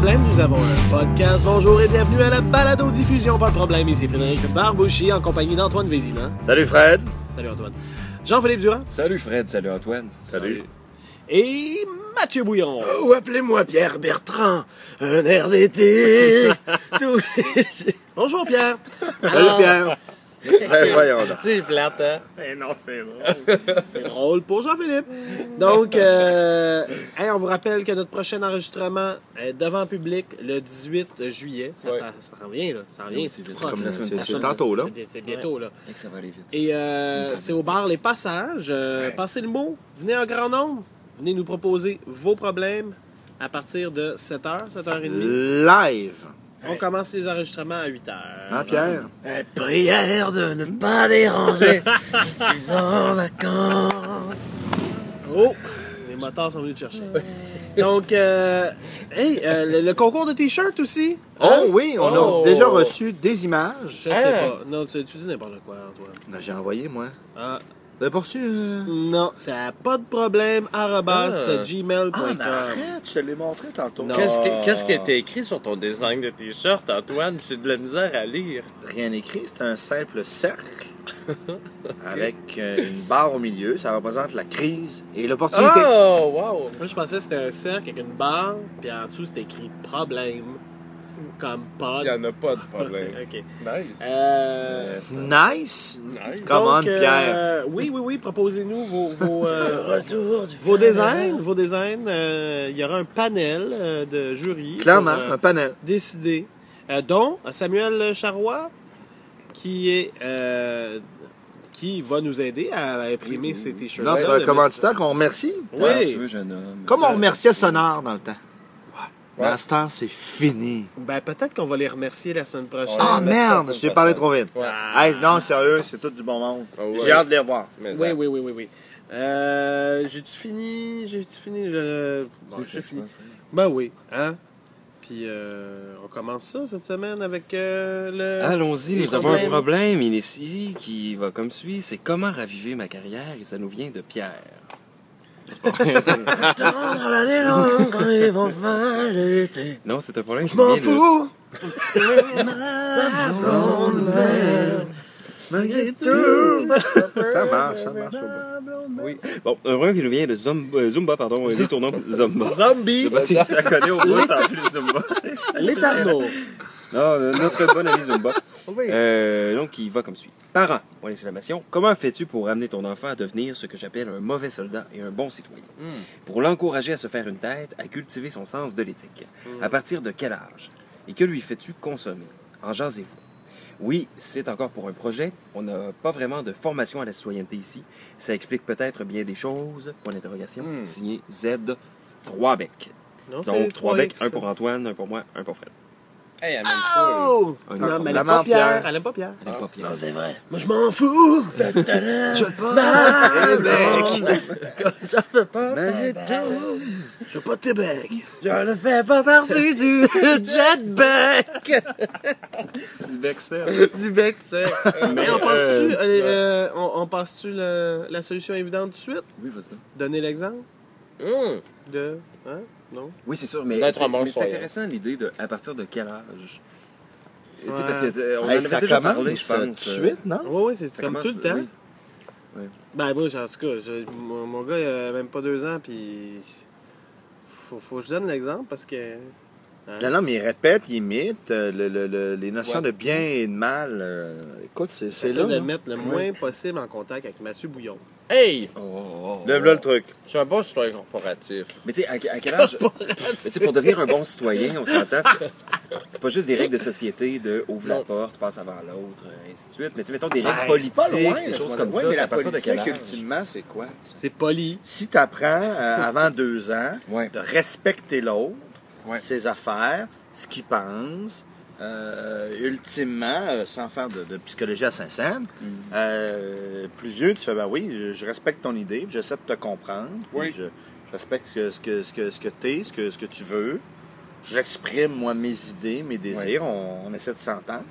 problème, nous avons un podcast. Bonjour et bienvenue à la balado-diffusion. Pas de problème, ici Frédéric Barbouchi en compagnie d'Antoine Vézina. Salut Fred. Salut Antoine. Jean-Philippe Durand. Salut Fred, salut Antoine. Salut. Et Mathieu Bouillon. Oh, appelez-moi Pierre Bertrand, un air d'été. Tous les- Bonjour Pierre. Salut Pierre. Ben, voyons donc. C'est plate, hein? Eh non, c'est drôle. c'est drôle pour Jean-Philippe. Donc, euh, hey, on vous rappelle que notre prochain enregistrement est devant public le 18 juillet. Ça, Ouais. ça, ça s'en vient, là. Ça s'en vient. c'est comme la là. semaine C'est- prochaine. c'est tantôt, là. C'est- bientôt, là. Et que ça va aller vite. Et euh, c'est au bar Les Passages. Euh, Passez le mot. Venez en grand nombre. Venez nous proposer vos problèmes à partir de 7h, 7h30. Live. On commence les enregistrements à 8h. Hein, Pierre? Euh, prière de ne pas déranger. Je suis en vacances. Oh! Les motards sont venus te chercher. Donc, euh, hey, euh, le, le concours de t-shirts aussi? Oh oui, on Oh. a déjà reçu des images. Je sais Hein? pas. Non, tu, tu dis n'importe quoi, Antoine. Ben, J'ai envoyé, moi. Ah, Vous avez pas reçu? euh? non, ça a pas de problème. arobase Ah. gmail.com. Ah, mais arrête, je te l'ai montré tantôt. Non. Qu'est-ce que- qu'est-ce qui était écrit sur ton design de t-shirt, Antoine? J'ai de la misère à lire. Rien écrit, c'est un simple cercle avec euh, une barre au milieu. Ça représente la crise et l'opportunité. Oh, wow! Moi, je pensais que c'était un cercle avec une barre, puis en dessous, c'était écrit problème. Comme pas. Il n'y en a pas de problème. ok. Nice. Euh, Nice? Nice. Come on, donc, euh, Pierre. oui, oui, oui, proposez-nous vos, vos, euh, Retour du vos designs. Vos designs. Euh, Il y aura un panel euh, de jury. Clairement, pour, euh, un panel. décider. Euh, dont Samuel Charrois, qui est. euh, qui va nous aider à imprimer ces t-shirts. Notre commanditaire qu'on remercie. Oui. Ah, tu veux, jeune homme. Comme on remerciait Sonar dans le temps. Mais à c'est fini. Ben, peut-être qu'on va les remercier la semaine prochaine. Ah merde, je t'ai parlé trop vite. Ouais. Hey, non, sérieux, c'est tout du bon monde. Ah ouais. J'ai hâte de les revoir. Mais Oui, oui, oui, oui, oui. Euh, j'ai-tu fini? J'ai-tu fini? Le. Bon, j'ai fini. Ben oui, hein? Puis euh, on commence ça cette semaine avec euh, le. Allons-y, nous avons un problème ici qui va comme suit. C'est comment raviver ma carrière et ça nous vient de Pierre. Attendre l'année longue vont faire l'été. non, c'est un problème Je qui m'en fous. Blonde mère, Malgré tout. Ça marche, ça marche. au bout. Oui. Bon, un problème qui nous vient de Zumba, euh, Zumba pardon, les tournons Zumba. Zombie, Je sais pas si tu la connais au moins, ça en plus Zumba. l'étarno. Non, euh, notre bon ami Zumba. Euh, donc, il va comme suit. Parents, point d'exclamation. Comment fais-tu pour amener ton enfant à devenir ce que j'appelle un mauvais soldat et un bon citoyen? Pour l'encourager à se faire une tête, à cultiver son sens de l'éthique. À partir de quel âge? Et que lui fais-tu consommer? En jasez-vous. Oui, c'est encore pour un projet. On n'a pas vraiment de formation à la citoyenneté ici. Ça explique peut-être bien des choses. Point d'interrogation. Hmm. Signé Z. 3 becs. Donc, 3 becs, 3X. un pour Antoine, un pour moi, un pour Fred. Hey, elle m'aime pas. Oh! Un Non, mais elle aime pas Pierre. Pierre. Elle aime pas Pierre. Elle est pas Pierre. Non, c'est vrai. Moi, je m'en fous! Je veux pas. Je veux pas de tes becs. Je ne fais pas partie du jetback. Du bec sec. du bec sec. Mais on passe-tu euh, euh, on, on passe-tu la solution évidente tout de suite? Oui, vas-y. Donner l'exemple? Hum. de. Hein? Non? Oui, c'est sûr, mais c'est un bon mais c'est citoyen. intéressant l'idée de à partir de quel âge? Tu sais, Ouais. parce que euh, on Hey, en ça déjà commence parlé, je euh, tout de pense. euh, suite, non? Oui, oui, c'est comme commence, tout le temps. oui. Ben, moi, en tout cas, je- mon, mon gars, il a même pas deux ans, puis. Faut, faut que je donne l'exemple parce que. hein? Non, non, mais il répète, il imite euh, le- le- le- les notions Ouais. de bien et de mal. euh, écoute, c'est là. de mettre le moins possible en contact avec Mathieu Bouillon. Hey, Oh, oh, oh. Lève là le truc. je suis un bon citoyen corporatif. Mais tu sais, à, à quel âge? Mais tu sais, pour devenir un bon citoyen, on s'entend. c'est- pas juste des règles de société de ouvre la porte, passe avant l'autre, euh, ainsi de suite. Mais tu sais, mettons des Ben, règles politiques, pas loin, des choses comme ça. mais c'est la à partir de quel âge? ultimement, c'est quoi? C'est poli. Si tu apprends avant deux ans Ouais. de respecter l'autre, Ouais. ses affaires, ce qu'il pense, euh, ultimement, euh, sans faire de, de psychologie à Saint-Saëns, Mm. euh, plus vieux, tu fais, ben oui, je, je respecte ton idée, j'essaie de te comprendre, Oui. je, je respecte ce que, ce que, ce que, ce que t'es, ce que, ce que tu veux, j'exprime, moi, mes idées, mes désirs, on, on essaie de s'entendre.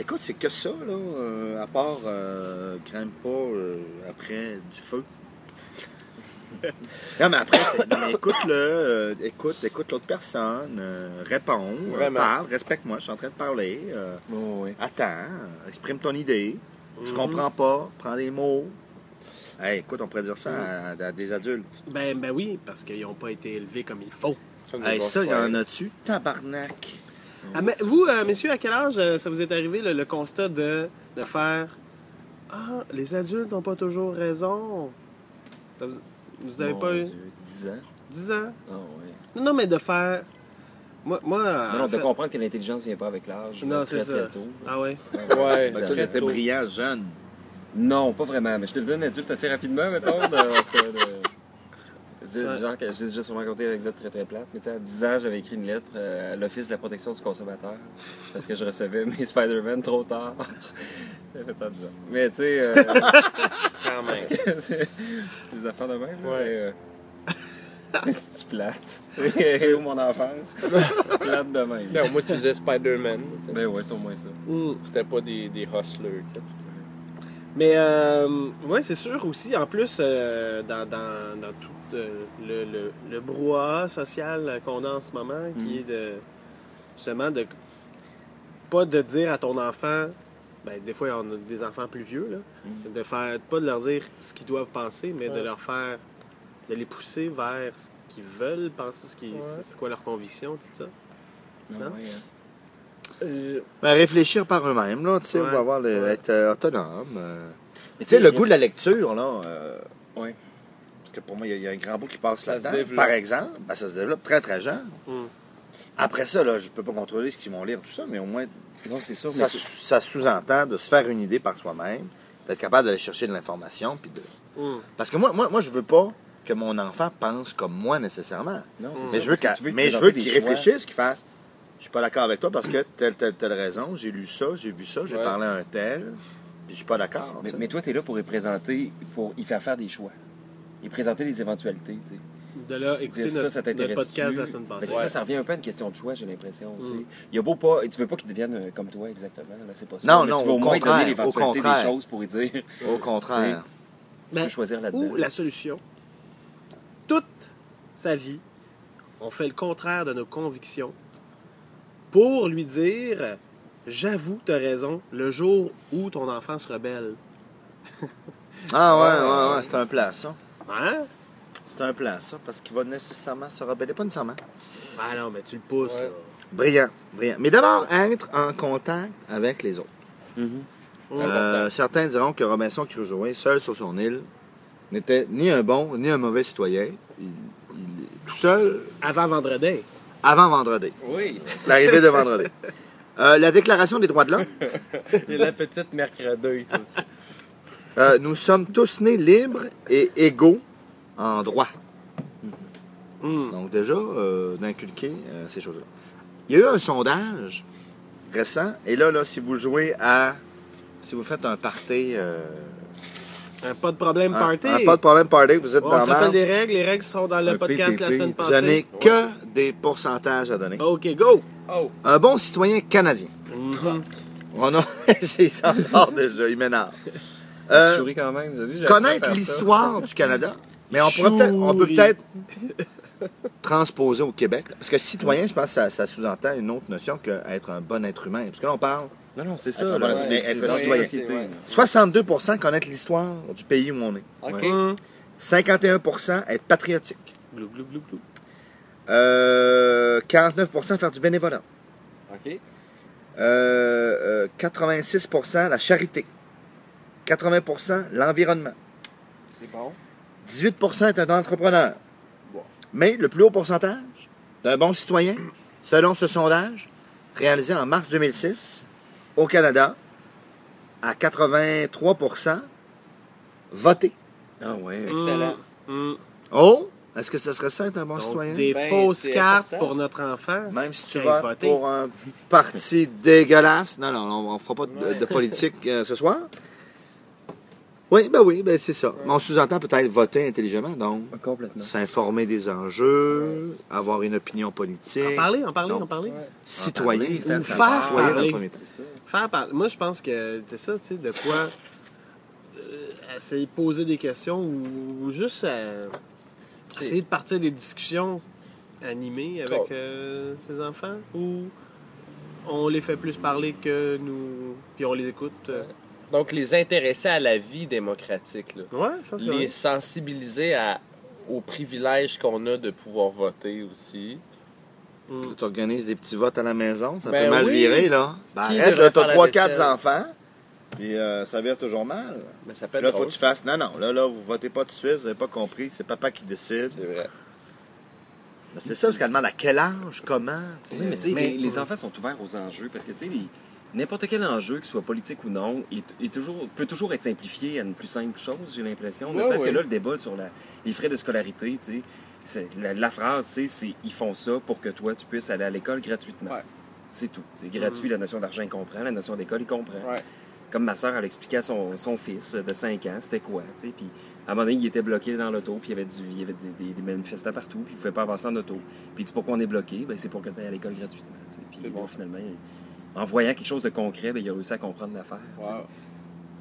Écoute, c'est que ça, là, euh, à part grimpe pas après du feu. Non, mais après, c'est- non, mais écoute-le, euh, écoute, écoute l'autre personne, euh, réponds, euh, parle, respecte-moi, je suis en train de parler. euh, Oh, ouais. attends, exprime ton idée. Je Mhm. comprends pas, prends des mots. Hey, écoute, on pourrait dire ça à, à des adultes. Ben, ben oui, parce qu'ils n'ont pas été élevés comme il faut. Comme Hey, ça, il y en a-tu? Tabarnak. Ah, mais vous, euh, messieurs, à quel âge euh, ça vous est arrivé le, le constat de, de faire Ah, les adultes n'ont pas toujours raison Ça vous, vous avez Mon pas eu? Dieu, 10 ans. 10 ans? Ah, ouais. Non, non, mais de faire. Moi, moi Non, non, de fait- comprendre que l'intelligence vient pas avec l'âge. Non, c'est ça. très tôt. Ah ouais. Ouais, Ben, très tôt. brillant, jeune. Non, pas vraiment, mais je te le donne adulte assez rapidement, mettons. De, parce que, de- je- Ouais. genre, que j'ai déjà sûrement raconté avec d'autres très très plate, mais tu sais, à 10 ans, j'avais écrit une lettre euh, à l'Office de la protection du consommateur parce que je recevais mes Spider-Man trop tard. J'ai fait ça à 10 ans. Mais tu sais, euh, Quand même. c'est des affaires de même. là, Ouais. mais, euh, mais c'est plate? C'est où mon enfance? plate de même. Ben, moi, tu disais Spider-Man. Ben ouais, c'est au moins ça. Hmm. C'était pas des, des hustlers, tu sais. Mais, euh, ouais, c'est sûr aussi. En plus, euh, dans, dans, dans tout euh, le, le, le brouhaha social qu'on a en ce moment, qui Mm. est de. Justement, de. Pas de dire à ton enfant. Ben, des fois, on a des enfants plus vieux, là. Mm. De faire. Pas de leur dire ce qu'ils doivent penser, mais de leur faire. De les pousser vers ce qu'ils veulent penser, ce qui, Ouais. c'est quoi leur conviction, tout ça. Non, Non? ouais, hein. Euh, Ben, réfléchir par eux-mêmes, là, tu sais, Ouais. on va avoir Ouais. être euh, autonome. euh. Mais Tu sais, le goût de la lecture, là. euh. Parce que pour moi, il y a- il y, a un grand bout qui passe là-dedans. Par exemple, ben, ça se développe très, très jeune. Hmm. Après ça, là, je peux pas contrôler ce qu'ils vont lire, tout ça, mais au moins, Non, c'est sûr, mais ça, ça sous-entend de se faire une idée par soi-même, d'être capable d'aller chercher de l'information. Puis de... hmm. Parce que moi, moi, moi, je veux pas que mon enfant pense comme moi nécessairement. non, c'est Mais sûr, je veux, mais je veux qu'il choix. réfléchisse, qu'il fasse. Je suis pas d'accord avec toi parce que telle, telle, telle raison, j'ai lu ça, j'ai vu ça, j'ai Ouais. parlé à un tel, puis je suis pas d'accord. Mais, toi, tu es là pour y présenter, pour y faire faire des choix. Y présenter les éventualité, tu sais. De là, écouter Dire ça, notre, ça notre t'intéresse podcast la semaine Ben, passée. ça, ça revient un peu à une question de choix, j'ai l'impression. tu sais. Mm. Il y a beau pas, tu veux pas qu'ils deviennent euh, comme toi exactement, là, c'est pas ça. Non, mais non, tu veux au au moins contraire, donner l'éventualité au contraire. des choses pour y dire, tu Au contraire. Ben, peux choisir là-dedans. Ou la solution, toute sa vie, on fait le contraire de nos convictions pour lui dire J'avoue, tu as raison, le jour où ton enfant se rebelle. Ah ouais, ouais, ouais, c'est un plan, ça. Hein? C'est un plan, ça, parce qu'il va nécessairement se rebeller. Pas nécessairement. Ah non, mais tu le pousses. Ouais. là. Brillant, brillant. Mais d'abord, être en contact avec les autres. Mhm. Euh, certains diront que Robinson Crusoe, seul sur son île, n'était ni un bon ni un mauvais citoyen. Il, il- tout seul Avant vendredi. avant vendredi. Oui. L'arrivée de vendredi. Euh, la Déclaration des droits de l'homme. Et la petite mercredi aussi. Euh, nous sommes tous nés libres et égaux en droit. Hmm. Donc déjà, euh, d'inculquer euh, ces choses-là. Il y a eu un sondage récent, et là, là, si vous jouez à... Si vous faites un party... euh, Un pas de problème party? un pas de problème party, vous êtes on dans se la rappelle des règles. Les règles sont dans le Un podcast la semaine je n'ai passée. que des pourcentages à donner. OK, go! Oh, Un bon citoyen canadien. Mhm. On a... C'est ça déjà, il m'énerve. Je Euh, quand même, vous avez vu, connaître l'histoire du Canada, mais on, pourrait peut-être- on peut Chouris. peut-être transposer au Québec. là. Parce que citoyen, je pense que ça, ça sous-entend une autre notion qu'être un bon être humain. Parce que là, on parle, Non, non, c'est ça. un là, mais c'est être citoyen. société, Ouais. là. 62% connaître l'histoire du pays où on est. OK. Ouais. Mhm. 51% être patriotique. Glou, glou, glou, glou. Euh, 49% faire du bénévolat. OK. Euh, euh, 86% la charité. 80% l'environnement. C'est bon. 18% est un entrepreneur. Mais le plus haut pourcentage d'un bon citoyen, selon ce sondage, réalisé en mars 2006, au Canada, à 83% voté. Ah ouais. Excellent. Mhm. Oh, est-ce que ce serait ça être un bon Donc, citoyen? des Ben, fausses cartes important. pour notre enfant. Même si tu votes voter. pour un parti dégueulasse. Non, non, on ne fera pas de, Ouais. de politique euh, ce soir. Oui, ben oui, ben c'est ça. On sous-entend peut-être voter intelligemment, donc Complètement. s'informer des enjeux, avoir une opinion politique, En parler, en parler, en parler. Ouais. citoyen, En parler, ou faire citoyen Parler. premier temps. Faire par- Moi, je pense que c'est ça, tu sais, de quoi euh, essayer de poser des questions ou, ou juste euh, C'est- essayer de partir des discussions animées avec Cool. euh, ses enfants ou on les fait plus parler que nous, puis on les écoute. Donc, les intéresser à la vie démocratique, là. Ouais, je pense que les oui. sensibiliser à, aux privilèges qu'on a de pouvoir voter aussi. Mm. Tu organises des petits votes à la maison, ça Ben peut mal oui. virer, là. Ben Qui arrête, là, t'as la 3-4 vaisselle? enfants, puis euh, ça vire toujours mal. Mais ça peut Là, faut que tu fasses. Non, non, là, là, vous votez pas tout de suite, vous avez pas compris, c'est papa qui décide. C'est vrai. Ben, c'est ça, parce qu'elle demande à quel âge, comment. Oui, mais tu sais, Mais- les, les enfants sont ouverts aux enjeux parce que, tu sais, les- n'importe quel enjeu, qu'il soit politique ou non, est, est toujours, peut toujours être simplifié à une plus simple chose, j'ai l'impression. Ne Ouais, serait-ce ouais. que là, le débat sur la- les frais de scolarité, tu sais, la, la phrase, c'est ils font ça pour que toi, tu puisses aller à l'école gratuitement. Ouais. C'est tout. C'est gratuit, la notion d'argent, il comprend. La notion d'école, il comprend. Comme ma soeur, elle expliquait à son, son fils de 5 ans, c'était quoi, tu sais. Puis à un moment donné, il était bloqué dans l'auto, puis il y avait, du, il y avait des, des- des manifestants partout, puis il ne pouvait pas avancer en auto. Puis il dit pourquoi on est bloqué ben, C'est pour que tu ailles à l'école gratuitement. Puis bon, bon. finalement, il- en voyant quelque chose de concret, ben, il a réussi à comprendre l'affaire. Wow.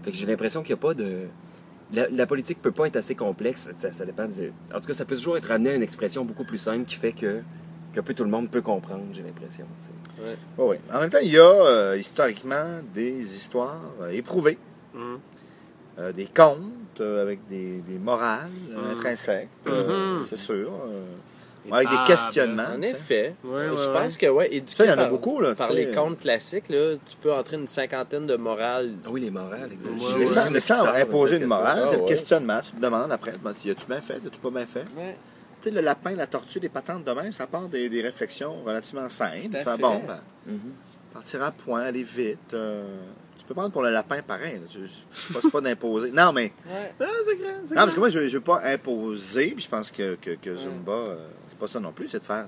Fait que j'ai l'impression qu'il n'y a pas de. La, la politique peut pas être assez complexe. Ça, ça dépend. de- En tout cas, ça peut toujours être ramené à une expression beaucoup plus simple qui fait que, que peu tout le monde peut comprendre, j'ai l'impression. Oui. En même temps, il y a euh, historiquement des histoires euh, éprouvées, Mm. euh, des contes euh, avec des, des morales Mm. intrinsèques, euh, Mhm. c'est sûr. Avec des fables. questionnements. En tu sais. effet. Ouais, je ouais, pense que, ouais, éduqué Ça, il y en a par- beaucoup, là, Par les contes classiques, là, tu peux entrer une cinquantaine de morales. Ah oui, les morales, exactement. Ouais, Mais ouais. sans, mais sans imposer une morale, Ah, c'est le questionnement. Tu te demandes après, ben, as-tu bien fait, as-tu pas bien fait? Ouais. Tu sais, le lapin, la tortue, les patentes de même, ça part des, des réflexions relativement Tu fais, fait. bon, ben, Mhm. partir à point, aller vite. euh, tu peux prendre pour le lapin pareil. Tu- C'est pas, d'imposer. Non, mais. Ouais. Ah, c'est Non, parce que moi, je ne veux pas imposer, puis je pense que, que, que Zumba, euh, c'est pas ça non plus, c'est de faire.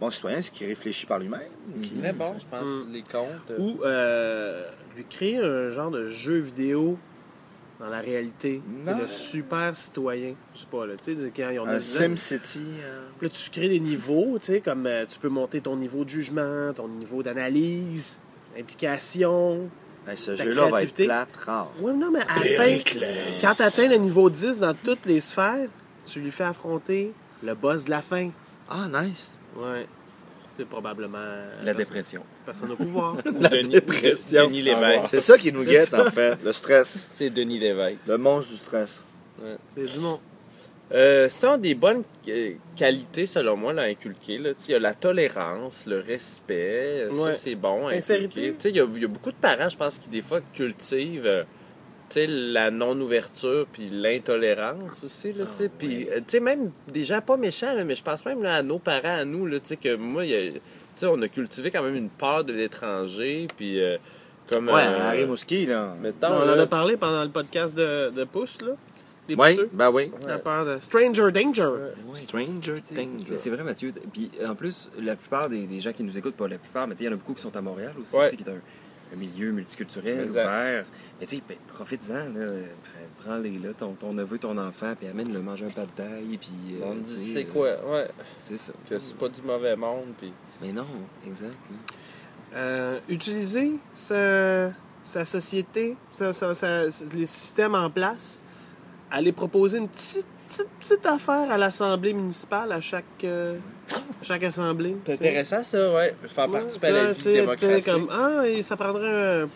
Bon citoyen, c'est qui réfléchit par lui-même. qui- Très bon, je pense, Mm. les contes. euh, Ou euh, lui créer un genre de jeu vidéo dans la réalité. C'est le super citoyen. Je sais pas, là, tu sais, de- quand ils ont Un SimCity. euh, Là, tu crées des niveaux, tu sais, comme euh, tu peux monter ton niveau de jugement, ton niveau d'analyse, implication. ben, ce jeu-là va être plate, rare. Ouais, non, mais à la fin, quand tu atteins le niveau 10 dans toutes les sphères, tu lui fais affronter le boss de la fin. Ah, nice. Ouais. C'est probablement. La personne- dépression. Personne au pouvoir. ou Denis, dépression. Denis Lévesque. C'est ça qui nous guette, en fait. Le stress. C'est Denis Lévesque. Le monstre du stress. C'est du nom. Euh, ce sont des bonnes euh, qualités, selon moi, là, à inculquer. Là. Il y a la tolérance, le respect. euh, Ouais. Ça, c'est bon. Sincérité. Il y, a- y a beaucoup de parents, je pense, qui, des fois, cultivent euh, sais, la non-ouverture puis l'intolérance aussi. Là, Ah, tu sais. Puis, euh, tu sais, même des gens pas méchants, là, mais je pense même là, à nos parents, à nous, là, tu sais, que moi, il y a- tu sais, on a cultivé quand même une peur de l'étranger. Puis, euh, comme. Ouais, euh, Harry Mouski, là. mettons, on en a parlé pendant le podcast de, de Pouce, là. Les Oui, pousseux. ben oui. La peur de Stranger Danger. Ouais. Stranger Mais Danger. c'est vrai, Mathieu. Puis en plus, la plupart des, des gens qui nous écoutent, pas la plupart, mais tu sais, il y en a beaucoup qui sont à Montréal aussi, Ouais. tu sais, qui est un, un milieu multiculturel, Exact. ouvert. Mais tu sais, ben, profites-en, là. Prends-les, là, ton, ton neveu, ton enfant, puis amène-le manger un pas de taille, puis. euh, on dit, c'est euh, quoi? Ouais. C'est ça. Que c'est pas du mauvais monde. Puis... Mais non, exact. Euh, utiliser sa, sa société, sa- les systèmes en place, aller proposer une petite, petite, petite affaire à l'Assemblée municipale, à chaque, euh, chaque assemblée. C'est intéressant, ça, ouais. Faire Ouais, participer à la vie démocratique. comme, ah, et ça prendrait un,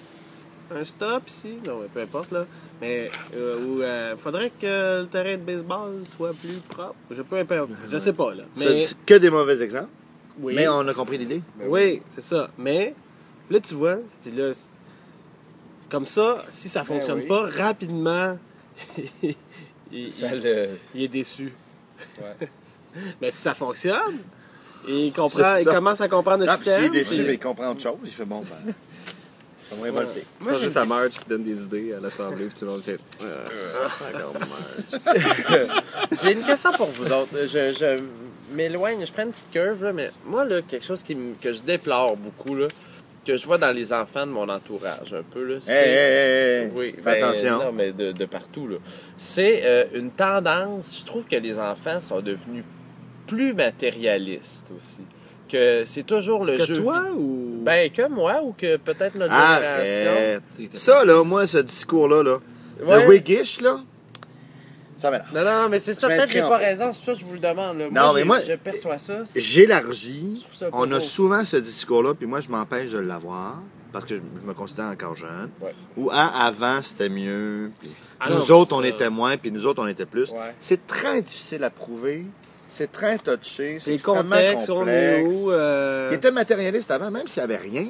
un stop ici. Non, mais peu importe, là. Mais, euh, ou, euh, faudrait que le terrain de baseball soit plus propre. Je, peux, peu- je sais pas, là. C'est Mais, c'est que des mauvais exemples, oui. mais on a compris l'idée. Oui, c'est ça. Mais là, tu vois, puis là, comme ça, si ça fonctionne oui. pas rapidement, il, Ça, il- le... il est déçu. Ouais. Mais si ça fonctionne, il comprend, commence à comprendre le Non, s'il système. est déçu, puis- mais il comprend autre chose. Il fait bon, ben. Ça va révolter. Moi, juste à Marge qui donne des idées à l'Assemblée, puis tout le monde fait. Ah, Marge. J'ai une question pour vous autres. Je, je m'éloigne, je prends une petite curve, là, mais moi, là, quelque chose qui que je déplore beaucoup, là, que je vois dans les enfants de mon entourage, un peu, là, c'est... Oui, Fais ben, attention. Non, mais de, de partout, là. C'est euh, une tendance, je trouve que les enfants sont devenus plus matérialistes aussi. Que c'est toujours le Que jeu... toi vi- ou? Ben, que moi, ou que peut-être notre génération? Arrête. Ça, là, moi, ce discours-là, là, Ouais. le Wiggish, là, Ça m'énerve. Non, non, mais c'est ça. Je Peut-être que j'ai pas fait. raison. C'est ça que je vous le demande. là. Non, mais j'ai- moi- Je perçois ça. J'élargis. Je trouve ça un peu On a beau. souvent ce discours-là, puis moi, je m'empêche de l'avoir parce que je je me considère encore jeune. Ouais. Ou ah, avant, c'était mieux. puis Ah nous non, autres, on ça. était moins, puis nous autres, on était plus. Ouais. C'est très difficile à prouver. C'est très touché. C'est extrêmement contexte, on est complexe. où. euh, Il était matérialiste avant, même s'il n'y avait rien.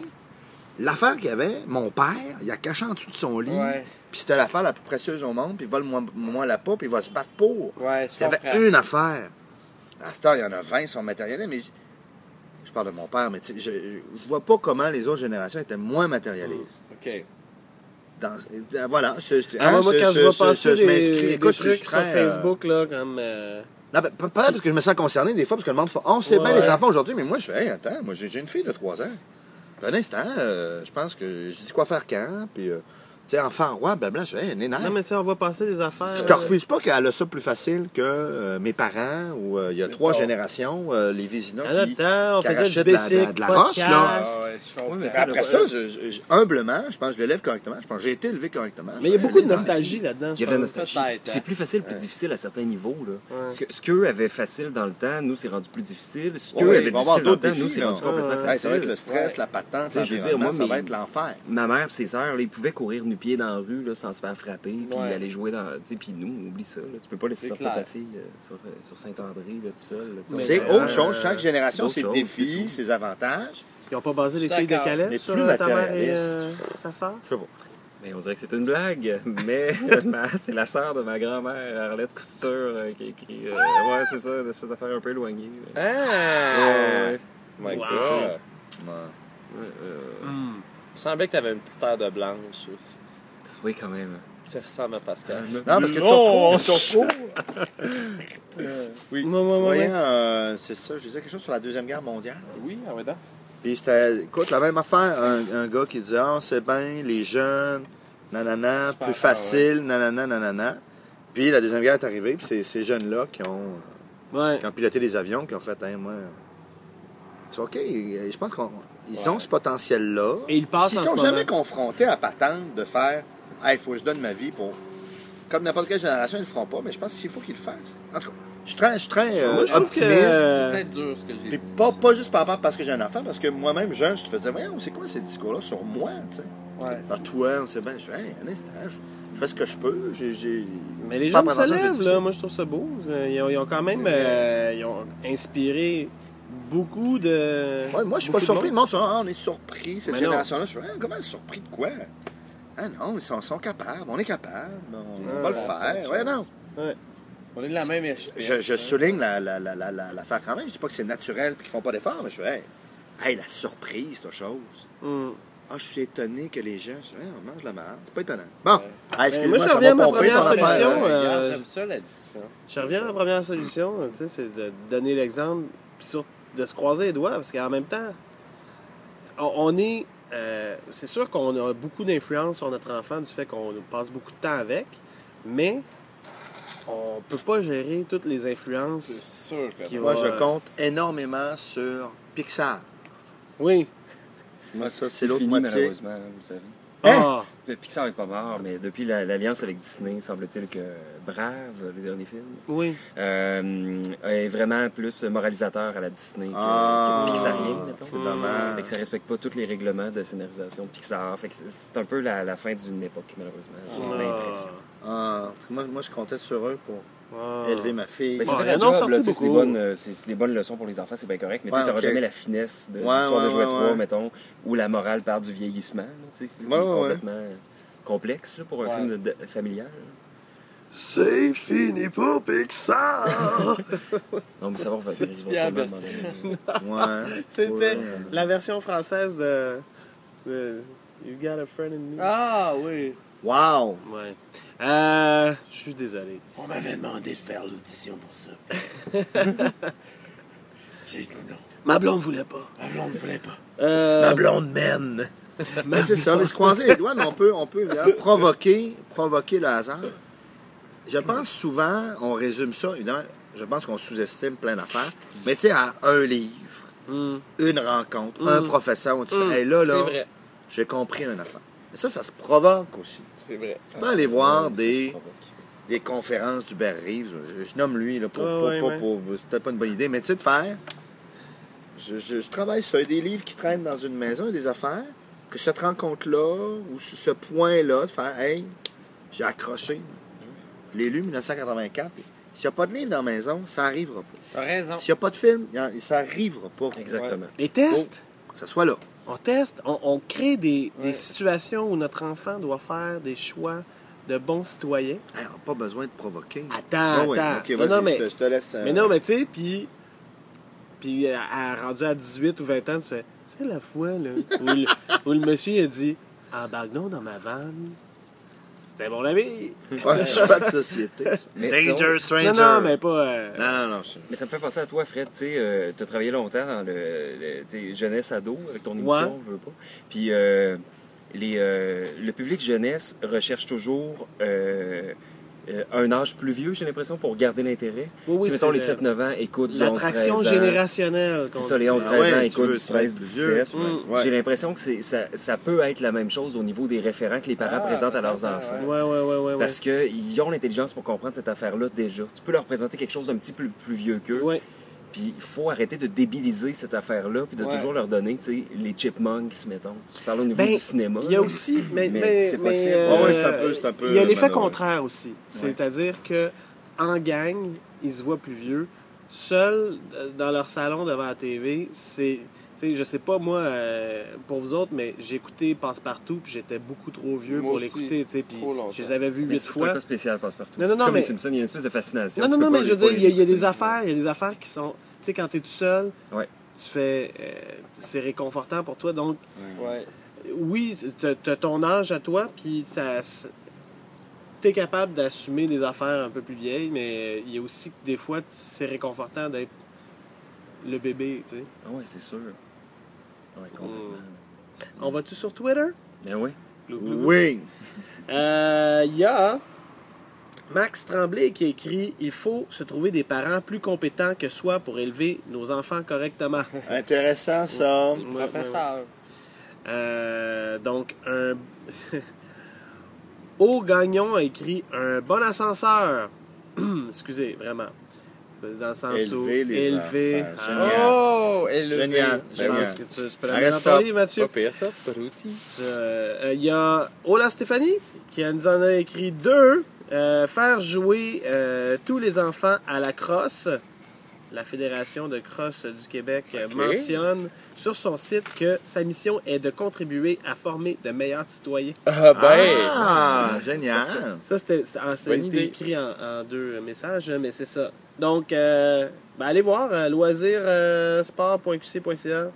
L'affaire qu'il y avait, mon père, il a caché en dessous de son lit. Ouais. Puis c'était l'affaire la plus précieuse au monde, puis il vole moi, moi la pas, puis il va se battre pour. Ouais, Il y avait une affaire. À ce temps, il y en a 20 qui sont matérialistes, mais je, parle de mon père, mais je, je vois pas comment les autres générations étaient moins matérialistes. OK. Dans- euh, voilà, je- Ah, hein, moi, quand je- je vois passer des, des trucs sur Facebook, là, comme... euh, Non, ben, peut-être parce que je me sens concerné des fois, parce que le monde fait On sait bien Ouais. les enfants aujourd'hui, mais moi, je fais Hey, attends, moi, j'ai une fille de 3 ans. Puis un instant, euh, je pense que je dis quoi faire quand, puis, euh, sais, enfant roi, blabla, je fais Hey. Non, mais tu sais, on voit passer des affaires... Je te refuse pas qu'elle a ça plus facile que euh, mes parents ou euh, il y a trois générations, euh, les notre qui. temps, on qui faisait du de la- basic, de la- de la roche, là. Ah ouais, je comprends. Oui, mais Mais après ça, je- je- je- humblement, je pense que je l'élève correctement. Je pense que j'ai été élevé correctement. Mais il y a beaucoup de nostalgie là-dedans, Il y je a de la pense. nostalgie. Peut-être, Puis C'est hein. plus facile puis difficile à certains niveaux. Là. Ouais. Ce que- ce qu'eux avaient facile dans le temps, nous, c'est rendu plus difficile. Ce qu'eux Ouais, avaient il va y avoir difficile dans le d'autres temps, nous, défis, c'est là. rendu complètement Hey, facile. ça va être le stress, la patente, Tu sais, je veux dire, l'environnement, moi, ça va être l'enfer. Ma mère et ses sœurs, là, ils pouvaient courir nu-pieds dans la rue là, sans se faire frapper, puis Ouais. aller jouer dans. tu sais, Puis nous, oublie ça. là. Tu peux pas laisser sortir clair. ta fille euh, sur, euh, sur Saint-André là, tout seul. C'est autre euh, chose. Chaque génération, c'est ses défis, ses avantages. Ils n'ont pas basé les filles de. Calais Mais sur plus euh, ta mère et euh, sa sœur? Je sais pas. Mais on dirait que c'est une blague, mais ma- c'est la sœur de ma grand-mère, Arlette Couture, euh, qui a écrit. euh, ouais, c'est ça, une espèce d'affaire un peu éloignée. Ah! Ouais. My Wow. God. Ouais. Ouais, euh, Il me semblait que t'avais un petit air de blanche aussi. Oui, quand même. Tu ressembles à Pascal. Non, parce que tu Oh, retrouves surtout. Oui, moi, moi, moi. Euh, c'est ça, je disais quelque chose sur la Deuxième Guerre mondiale. Oui, ah ouais, donc. Puis c'était, écoute, la même affaire, un, un gars qui disait, ah, c'est bien, les jeunes, nanana, Super plus facile, nanana, nanana. Puis la Deuxième Guerre est arrivée, puis c'est ces jeunes-là qui ont, Ouais. qui ont piloté des avions, qui ont fait, hein, moi, c'est OK, je pense qu'ils ont ce potentiel-là. Et ils passent S'ils en sont ce jamais moment. confrontés à patente de faire, il faut que je donne ma vie pour. Comme n'importe quelle génération, ils ne le feront pas, mais je pense qu'il faut qu'ils le fassent. En tout cas, je suis très, je suis très euh, Moi, je trouve optimiste. C'est euh, peut-être dur ce que j'ai dit. pas, pas juste par rapport parce que j'ai un enfant, parce que moi-même, jeune, je te faisais, voyons, c'est quoi ces discours-là sur moi, tu sais? Ouais. Ah, toi, on sait bien. Je fais, hey, un instant, je, je fais ce que je peux. Mais les gens se lèvent, là. Moi, je trouve ça beau. Ils ont, ils ont quand même euh, ils ont inspiré beaucoup de. Ouais, moi, je suis pas surpris. Le monde. ah, on est surpris, cette génération-là. Je fais, Ah, comment surpris de quoi? Ah non, ils sont, sont capables, on est capables, on Ouais, va le faire. Ouais, non. On est de la même espèce. Je, je hein. souligne la, la, la, la, la- l'affaire quand même. Je dis pas que c'est naturel et qu'ils font pas d'efforts, mais je fais, hey, hey, la surprise, cette chose. Hum. Ah, je suis étonné que les gens. Je Hey, on mange la marde. C'est pas étonnant. Bon, Ouais. hey, excuse-moi, moi, je reviens à ma première solution, hein. euh, J'aime ça la discussion. Je reviens à la première solution, tu sais, c'est de donner l'exemple, puis de se croiser les doigts, parce qu'en même temps, on, on est. euh, c'est sûr qu'on a beaucoup d'influence sur notre enfant du fait qu'on passe beaucoup de temps avec, mais on peut pas gérer toutes les C'est influences. sûr que. Moi, je Ouais. compte énormément sur Pixar. Oui. Moi, ça, c'est l'autre moitié. malheureusement, vous savez. Hein? Ah! Le Pixar n'est pas mort, mais depuis la- l'alliance avec Disney, semble-t-il que Brave, le dernier film, Oui. euh, est vraiment plus moralisateur à la Disney que, Ah, que Pixarien, mettons. c'est dommage. Fait que ça respecte pas tous les règlements de scénarisation de Pixar. Fait que c'est- un peu la, la fin d'une époque, malheureusement. J'ai l'impression. Ah, parce que moi, moi, je comptais sur eux pour Ah. élever ma fille. Mais c'est des, beaucoup. bonnes, euh, des bonnes leçons pour les enfants, c'est bien correct, mais tu Ouais, n'auras ok. jamais la finesse de Ouais, l'histoire ouais, de Jouet ouais, 3, ouais. mettons, où la morale part du vieillissement. C'est Ouais, ouais, ouais. complètement complexe là, pour un Ouais. film de- de- familial. C'est fini pour Pixar! Non, mais ça va revenir. C'est ils vont. Ouais. C'était Ouais. la version française de, de You Got a Friend in Me. Ah oui. Wow! Ouais. Euh, je suis désolé. On m'avait demandé de faire l'audition pour ça. J'ai dit non. Ma blonde voulait pas. Ma blonde ne voulait pas. Euh, Ma blonde mène. Mais c'est ça, mais se croiser les doigts, mais on peut, on peut hein, provoquer, provoquer le hasard. Je pense souvent, on résume ça, évidemment, je pense qu'on sous-estime plein d'affaires, mais tu sais, à un livre, hum, une rencontre, un Mm. professeur, où tu Mm. hey, là, C'est là, vrai. J'ai compris une affaire. Mais ça, ça se provoque aussi. C'est vrai. Tu peux aller voir se des, des conférences du Reeves. Je, je nomme lui, là, pour, Ouais, pour- ouais, pour- ouais. pour- c'est peut-être pas une bonne idée, mais tu sais, de faire. Je, je- je travaille sur des livres qui traînent dans une maison et des affaires, que cette rencontre-là, ou ce ce point-là, de faire, hey, j'ai accroché. Je l'ai lu en 1984. S'il n'y a pas de livre dans la maison, ça n'arrivera pas. T'as raison. S'il n'y a pas de film, ça n'arrivera pas. Exactement. Les tests, Que ça soit là. On teste, on, on crée des, situations où notre enfant doit faire des choix de bons citoyens. Hey, on n'a pas besoin de provoquer. Attends, ouais, attends. Non, mais- je, te, je te laisse. euh, Mais non, mais tu sais, puis. Puis, euh, à- rendu à 18 ou 20 ans, tu fais. C'est la fois, là, où le, où le monsieur a dit Embarque donc dans ma vanne. C'était mon ami. C'est pas un choix de société. ça. Mais Danger, stranger. Non, non, mais pas. euh, Non, non, non. Mais ça me fait penser à toi, Fred. Tu sais, tu as travaillé longtemps dans le, le- jeunesse ado avec ton émission, je veux pas. Puis euh, les, euh, le public jeunesse recherche toujours euh, euh, un âge plus vieux, j'ai l'impression, pour garder l'intérêt. Oui, oui, Tu sais, mettons, les le- 7-9 ans écoutent du 11-13 L'attraction ans. générationnelle. C'est ça, les dit. 11-13 Ah ouais, ans écoutent veux, du tu veux être plus vieux, 13-17. tu veux- ouais. J'ai l'impression que ça, ça peut être la même chose au niveau des référents que les parents Ah, présentent à leurs ouais, enfants. Ouais, ouais, ouais, ouais. Parce qu'ils ont l'intelligence pour comprendre cette affaire-là déjà. Tu peux leur présenter quelque chose d'un petit peu plus vieux qu'eux. Ouais. Puis il faut arrêter de débiliser cette affaire-là, puis de Ouais. toujours leur donner, tu sais, les chipmunks, mettons. Tu parles au niveau Ben, du cinéma. Il y a là. aussi. Mais, Mais mais, c'est mais, possible. euh, Ouais, ouais, c'est un peu- c'est un peu Il y a l'effet contraire aussi. C'est-à-dire que en gang, ils se voient plus vieux. Seuls dans leur salon devant la TV, c'est. Sais, je sais pas moi euh, pour vous autres, mais j'ai écouté Passe-Partout, puis j'étais beaucoup trop vieux Moi pour l'écouter, tu sais, puis je les avais vus huit c'est c'est un fois. cas spécial, passe-partout. Non, non, C'est non, comme mais- les Simpsons, il y a une espèce de fascination. Non, non, non, mais je veux dire, il y, a- y des affaires, il y a des affaires qui sont. Tu sais, quand t'es tout seul, Ouais. tu fais. euh, c'est réconfortant pour toi. Donc, Ouais. oui, t'as ton âge à toi, puis ça. ça- T'es capable d'assumer des affaires un peu plus vieilles, mais il y a aussi que des fois, c'est réconfortant d'être le bébé, tu sais. Ah ouais, c'est sûr. Ouais, complètement. On va-tu sur Twitter? Ben oui. Oui. Euh, Il y a Max Tremblay qui écrit Il faut se trouver des parents plus compétents que soi pour élever nos enfants correctement. Intéressant, ça. Professeur. Euh, donc, un. Au Gagnon a écrit un bon ascenseur. Excusez, vraiment. Dans le sens où. Élever les élever. enfants. Ah, Génial. Oh! élevé. Génial. Je Ben pense que tu, tu peux la stop. livre, Mathieu. Pas pire ça, euh, euh, Il y a Ola Stéphanie qui nous en a écrit deux. Euh, faire jouer euh, tous les enfants à la crosse. La Fédération de crosse du Québec euh, mentionne sur son site que sa mission est de contribuer à former de meilleurs citoyens. Ah ben! Ah, génial. Ça, c'était, ça a ça a Bonne été idée. écrit en, en deux messages, mais c'est ça. Donc, euh, ben, allez voir euh, loisirsport.qc.ca.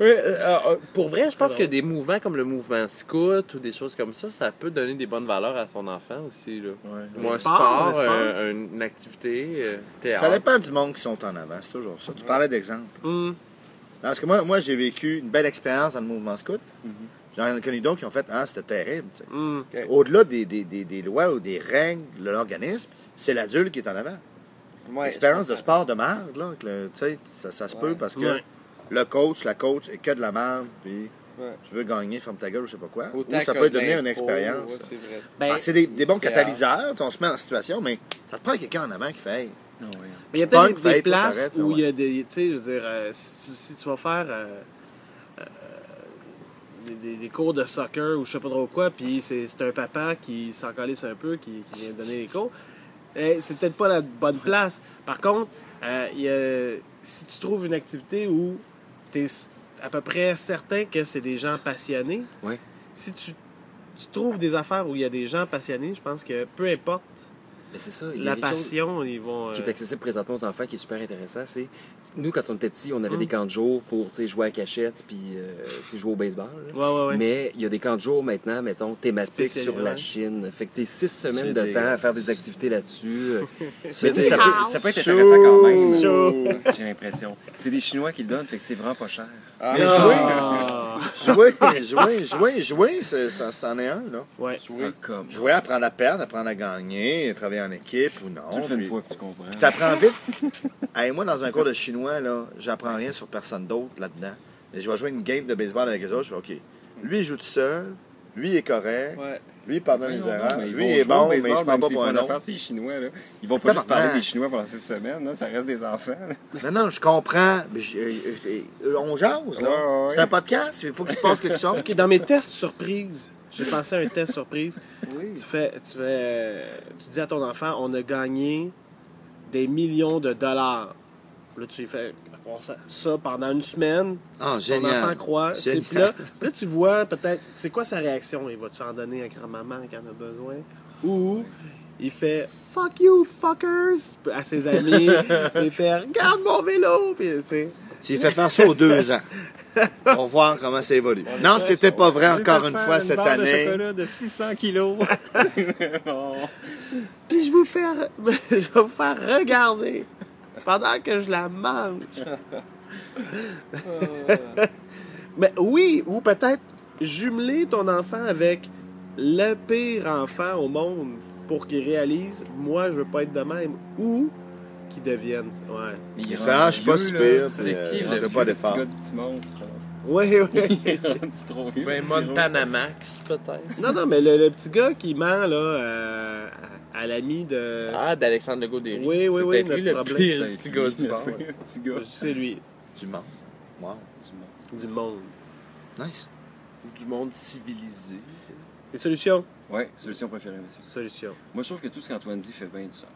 Oui, euh, euh, pour vrai, je pense que des mouvements comme le mouvement scout ou des choses comme ça, ça peut donner des bonnes valeurs à son enfant aussi. Là. Ouais. Ou un sport, sport, un sport. euh, une activité, euh, théâtre. Ça dépend du monde qui sont en avant, c'est toujours ça. Tu parlais d'exemple. Non, Parce que moi, moi j'ai vécu une belle expérience dans le mouvement scout. J'en ai connu d'autres qui ont fait Ah, c'était terrible. hum. Au-delà des, des, des, des lois ou des règles de l'organisme, c'est l'adulte qui est en avant. Ouais, Expérience je de sport de merde, là. que le- tu sais, ça, ça se peut parce que Ouais. Le coach, la coach est que de la merde, puis Ouais. tu veux gagner, ferme ta gueule ou je sais pas quoi. Ou ça peut de devenir une expérience. ouais, c'est vrai. Ben, Ah, c'est des, des bons catalyseurs, on se met en situation, mais ça te prend quelqu'un en avant qui fait Hey, Ah ouais. Mais il y a peut-être des, places où il y a des. Tu sais, je veux dire, euh, si, tu- si tu vas faire euh, euh, des, cours de soccer ou je sais pas trop quoi, puis c'est un papa qui s'en calisse un peu, qui, qui vient donner les cours, eh, c'est peut-être pas la bonne place. Par contre, euh, il y a- si tu trouves une activité où es à peu près certain que c'est des gens passionnés, si tu, tu trouves des affaires où il y a des gens passionnés, je pense que peu importe Mais c'est ça. il y a la passion, ils vont. qui euh, est accessible présentement aux enfants, qui est super intéressant, c'est nous, quand on était petits, on avait Mm. des camps de jour pour tu sais, jouer à cachette puis euh, jouer au baseball. là. Ouais, ouais, ouais. Mais il y a des camps de jour maintenant, mettons, thématiques sur la. Chine. Fait que t'es six semaines de temps à faire des activités là-dessus. Sais, ça, peut, ça peut être intéressant quand même. Chaud. J'ai l'impression. C'est des Chinois qui le donnent, fait que c'est vraiment pas cher. Ah, Mais Ah. jouer, jouer, jouer, jouer, c'est- ça, c'en est un, là. Ouais. Ah, comme. Jouer, apprendre à perdre, apprendre à gagner, travailler en équipe ou non. Tu le fais une puis- fois puis tu comprends. Puis t'apprends vite. Hey, moi, dans un cours de chinois, là, j'apprends rien sur personne d'autre là-dedans. Mais je vais jouer une game de baseball avec les autres, je fais OK. Lui, il joue tout seul. Lui, il est correct. Ouais. Lui, il pardonne les erreurs. Lui, est bon, mais il baseball, se prend même pas pour un autre. c'est les Chinois. Là. Ils vont pas juste parler des Chinois pendant six semaines. Là. Ça reste des enfants. là. Non, non, je comprends. mais je- euh, euh, on jase, là. Ouais, ouais, C'est un podcast, il faut qu'il se passe quelque chose. Ok, dans mes tests surprises, j'ai pensé à un test surprise. Oui. Tu fais, tu fais, euh, tu dis à ton enfant, on a gagné des millions de dollars. Là, tu lui ça- ça pendant une semaine. Ah, Ton enfant génial. croit. tu sais, Génial. Puis là, là, tu vois peut-être, c'est quoi sa réaction? Il va-tu en donner à grand-maman qui en a besoin? Ou il fait fuck you, fuckers à ses amis. il fait regarde mon vélo. Puis, tu sais. Fais faire ça aux deux ans. Pour voir comment ça évolue. Non, c'était pas vrai encore une fois cette année. de 600 kilos. Oh. Puis je vous fais, je vais vous faire regarder pendant que je la mange. Mais oui, ou peut-être jumeler ton enfant avec le pire enfant au monde pour qu'il réalise, moi, je veux pas être de même. Ou qu'il devienne. Ouais. Il fait, ah, je suis pas rendu si C'est euh, qui, je le pas vieux, le d'effort. petit gars du petit monstre. Ouais, ouais. Il est rendu trop vieux. Ben, Montana Max, peut-être. non, non, mais le, le petit gars qui ment, là, euh, à, l'ami de. Ah, d'Alexandre Legault des Oui, oui, C'est oui, peut-être lui le problème. pire petit gars du gars. C'est lui, Du monde. Wow. du monde. Nice. Du monde civilisé. Les solutions? Ouais, solution préférée, monsieur. Solutions. Moi, je trouve que tout ce qu'Antoine dit fait bien du sens.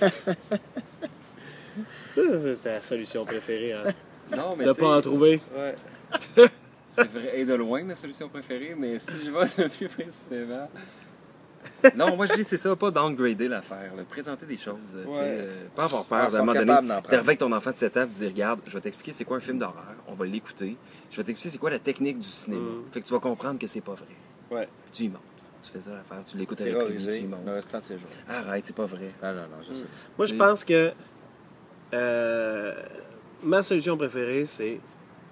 Ça, c'est ta solution préférée, hein? Non, mais De pas en trouver. Ouais. C'est vrai, et de loin ma solution préférée, mais si je vais plus précisément. Non, moi je dis c'est ça, pas downgrader l'affaire, là. présenter des choses, euh, Ouais. euh, pas avoir Ah, peur d'un sont moment donné, d'arriver avec ton enfant de 7 ans et de dire regarde, je vais t'expliquer c'est quoi un film d'horreur, on va l'écouter, je vais t'expliquer c'est quoi la technique du cinéma. Mm. Fait que tu vas comprendre que c'est pas vrai. Ouais. Puis tu y montres. Tu fais ça l'affaire, tu l'écoutes avec lui, tu y montres. le restant de ses jours. Arrête, c'est pas vrai. Non, non, non, je sais. Moi, je pense que euh, ma solution préférée, c'est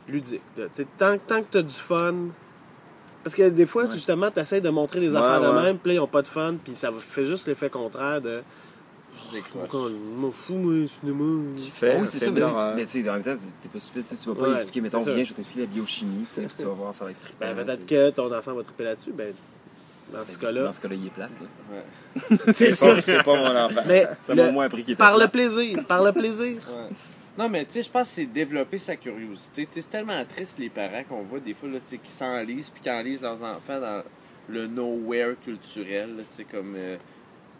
ludique. Tant, tant que tu as du fun. Parce que des fois, Ouais. justement, tu essaies de montrer des Ouais, affaires de ouais. même, puis là, ils n'ont pas de fun, puis ça fait juste l'effet contraire de. Je m'en fous, moi, le cinéma. Tu fais Oh, oui, c'est ça, mais tu sais, en même temps, t'es pas stupide, tu sais, tu vas pas Ouais, expliquer, mettons, viens, je vais t'expliquer la biochimie, tu sais, puis tu vas voir, ça va être trippant. Ben, peut-être que ton enfant va triper là-dessus. Ben, dans ce cas-là. Dans ce cas-là, il est plate. Là. C'est C'est ça. pas, c'est pas mon enfant. Mais Ça m'a moins appris qu'il était par le plaisir. Par le plaisir. Non, mais tu sais, je pense que c'est développer sa curiosité. Tu sais, c'est tellement triste, les parents qu'on voit des fois, là, tu sais, qui s'enlisent puis qui enlisent leurs enfants dans le nowhere culturel, là, tu sais, comme euh,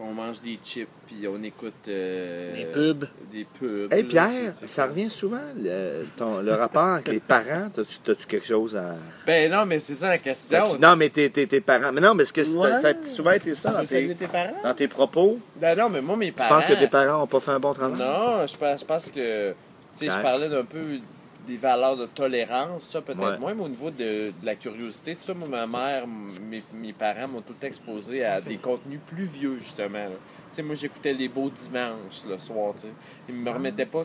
on mange des chips puis on écoute euh, Les pubs. des pubs. Hey Pierre, tu ça revient souvent, le, ton- le rapport avec les parents. T'as-tu t'as-tu quelque chose à. Ben non, mais c'est ça la question. T'as-tu- non, mais tes, tes, tes parents. Mais non, mais est-ce que Ouais. ça a souvent été ça Tu dans tes, tes parents? dans tes propos? Ben non, mais moi, mes Tu parents. penses que tes parents n'ont pas fait un bon travail? Non, je pense, je pense que. Sais, je parlais d'un peu des valeurs de tolérance, ça peut-être Ouais. moins, mais au niveau de, de la curiosité, tout ça, moi, ma mère, mes, mes parents m'ont tout exposé à des contenus plus vieux, justement. là. Tu sais, moi, j'écoutais Les Beaux Dimanches le soir, tu sais. Ils me remettaient pas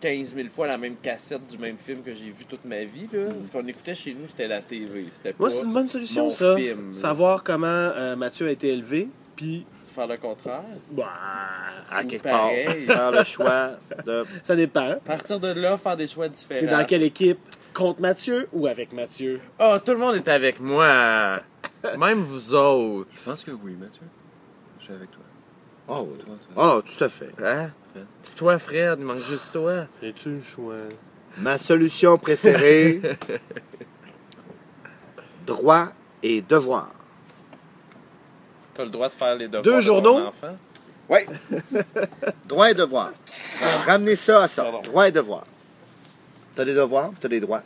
15 000 fois la même cassette du même film que j'ai vu toute ma vie, là. Ce qu'on écoutait chez nous, c'était la TV. C'était Moi, c'est une bonne solution, ça. film. Savoir comment euh, Mathieu a été élevé, puis. Faire le contraire? Bah, À Ou quelque part. Faire le choix de. ça dépend. Partir de là, faire des choix différents. T'es dans quelle équipe? Contre Mathieu ou avec Mathieu? Ah, tout le monde est avec moi. Même vous autres. Je pense que oui, Mathieu. Je suis avec toi. Oh, oui. Toi, toi. Oh, tout à fait. Hein? Fred. Toi, Fred, il manque juste toi. J'ai-tu le choix? Ma solution préférée droit et devoir. Le droit de faire les devoirs. Deux de journaux? Oui. droit et devoir. Ramenez ça à ça. Pardon. Droit et devoir. Tu as des devoirs, tu as des droits.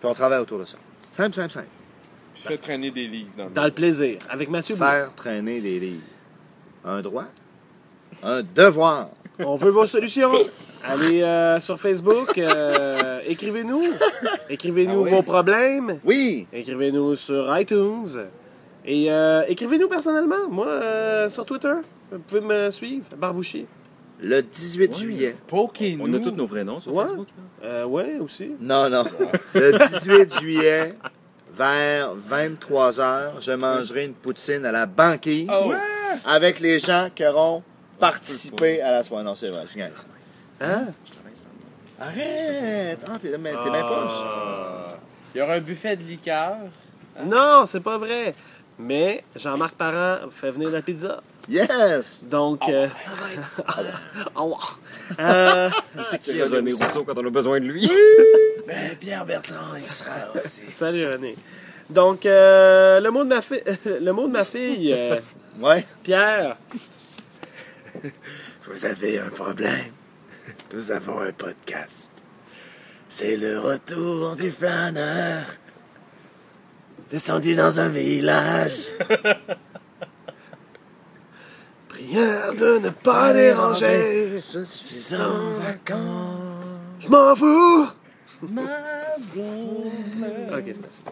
Puis on travaille autour de ça. Simple, simple, simple. Puis fais traîner des livres dans, Dans le plaisir. Avec Mathieu Faire traîner des livres. Un droit, un devoir. On veut vos solutions. Allez euh, sur Facebook, euh, écrivez-nous. Écrivez-nous Ah oui? vos problèmes. Oui, Écrivez-nous sur iTunes. Et euh, écrivez-nous personnellement. Moi, euh, sur Twitter. Vous pouvez me suivre. Barbouchier. le 18 Ouais. juillet. Poké-nous. On a tous nos vrais noms sur Ouais. Facebook, je pense. Euh, ouais, aussi. Non, non. Le 18 juillet, vers 23h, je mangerai une poutine à la banquise Oh. avec les gens qui auront participé à la soirée. Non, c'est vrai, je gagne. Hein? Je travaille Arrête! Ah, t'es bien poche. Ah. Il y aura un buffet de liqueur. Non, c'est pas vrai. Mais Jean-Marc Parent fait venir la pizza. Yes! Donc. euh, Au revoir. Euh, C'est qui René Rousseau quand on a besoin de lui? Ben, Pierre Bertrand, il sera aussi. salut René. Donc, euh, le mot de ma fille, le mot de ma fille, euh, Ouais. Pierre. Vous avez un problème? Nous avons un podcast. C'est le retour du flâneur. Descendu dans un village. Prière de ne pas déranger. Je suis en vacances. Je m'en fous. Ok, c'est assez.